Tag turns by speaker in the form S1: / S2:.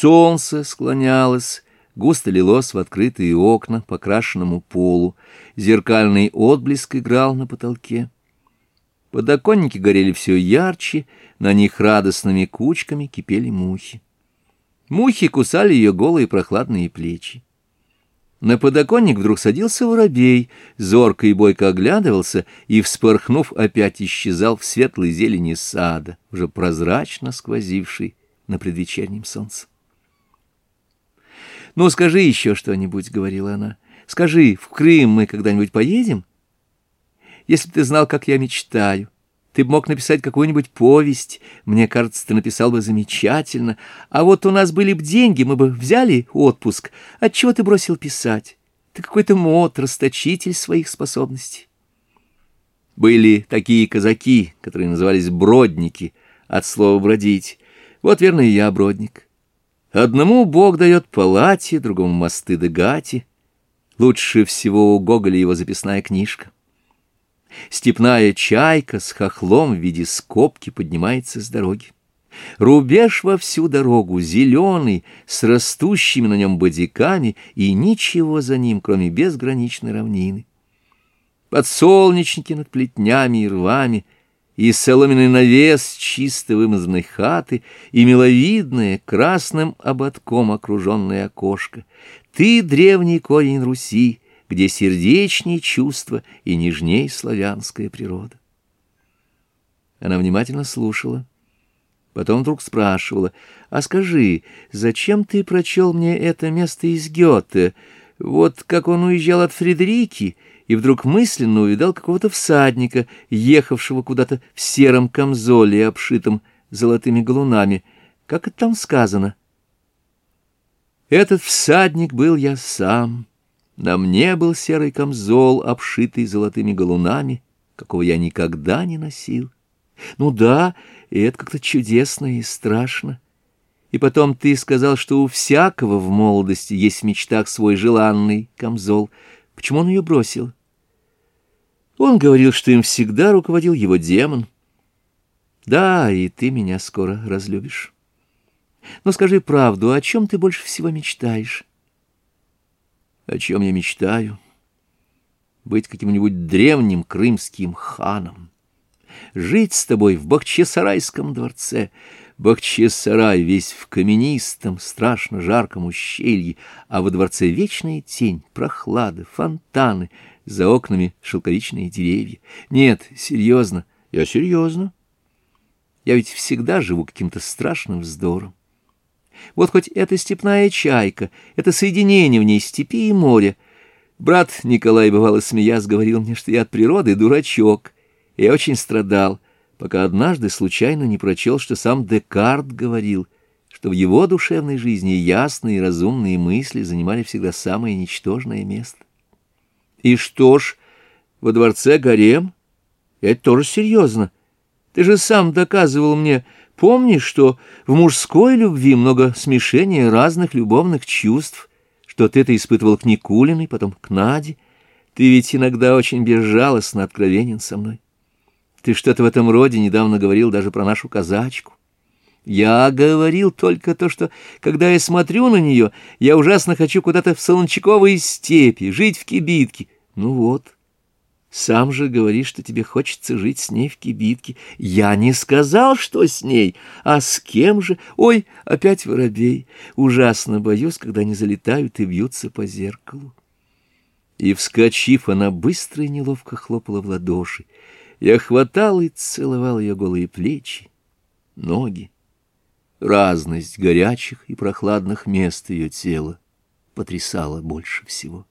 S1: Солнце склонялось, густо лилось в открытые окна по крашенному полу, зеркальный отблеск играл на потолке. Подоконники горели все ярче, на них радостными кучками кипели мухи. Мухи кусали ее голые прохладные плечи. На подоконник вдруг садился воробей, зорко и бойко оглядывался и, вспорхнув, опять исчезал в светлой зелени сада, уже прозрачно сквозивший на предвечернем солнце. «Ну, скажи еще что-нибудь», — говорила она. «Скажи, в Крым мы когда-нибудь поедем? Если бы ты знал, как я мечтаю, ты бы мог написать какую-нибудь повесть. Мне кажется, ты написал бы замечательно. А вот у нас были бы деньги, мы бы взяли отпуск. Отчего ты бросил писать? Ты какой-то мод, расточитель своих способностей». Были такие казаки, которые назывались бродники, от слова «бродить». Вот, верно, и я бродник. Одному Бог дает палати, другому мосты да гати. Лучше всего у Гоголя его записная книжка. Степная чайка с хохлом в виде скобки поднимается с дороги. Рубеж во всю дорогу, зеленый, с растущими на нем бодиками, и ничего за ним, кроме безграничной равнины. Подсолнечники над плетнями и рвами — и соломенный навес чисто вымазанной хаты, и миловидное красным ободком окруженное окошко. Ты древний корень Руси, где сердечнее чувства и нежней славянская природа. Она внимательно слушала. Потом вдруг спрашивала, «А скажи, зачем ты прочел мне это место из Гёте? Вот как он уезжал от Фредерики, и вдруг мысленно увидал какого-то всадника, ехавшего куда-то в сером камзоле, обшитом золотыми галунами. Как это там сказано? Этот всадник был я сам. На мне был серый камзол, обшитый золотыми галунами, какого я никогда не носил. Ну да, и это как-то чудесно и страшно. И потом ты сказал, что у всякого в молодости есть в мечтах свой желанный камзол. Почему он ее бросил? Он говорил, что им всегда руководил его демон. Да, и ты меня скоро разлюбишь. Но скажи правду, о чем ты больше всего мечтаешь? О чем я мечтаю? Быть каким-нибудь древним крымским ханом. Жить с тобой в Бахчисарайском дворце — Бахчисарай весь в каменистом, страшно жарком ущелье, а во дворце вечная тень, прохлада, фонтаны, за окнами шелковичные деревья. Нет, серьезно, я серьезно. Я ведь всегда живу каким-то страшным вздором. Вот хоть эта степная чайка, это соединение в ней степи и моря. Брат Николай, бывало смеясь, говорил мне, что я от природы дурачок. Я очень страдал пока однажды случайно не прочел, что сам Декарт говорил, что в его душевной жизни ясные и разумные мысли занимали всегда самое ничтожное место. И что ж, во дворце гарем? Это тоже серьезно. Ты же сам доказывал мне, Помни, что в мужской любви много смешения разных любовных чувств, что ты это испытывал к Никулиной, потом к Наде. Ты ведь иногда очень безжалостно откровенен со мной. Ты что-то в этом роде недавно говорил даже про нашу казачку. Я говорил только то, что, когда я смотрю на нее, я ужасно хочу куда-то в Солончаковые степи, жить в кибитке. Ну вот, сам же говоришь, что тебе хочется жить с ней в кибитке. Я не сказал, что с ней, а с кем же? Ой, опять воробей. Ужасно боюсь, когда они залетают и бьются по зеркалу. И, вскочив, она быстро и неловко хлопала в ладоши. Я хватал и целовал ее голые плечи, ноги. Разность горячих и прохладных мест ее тела потрясала больше всего.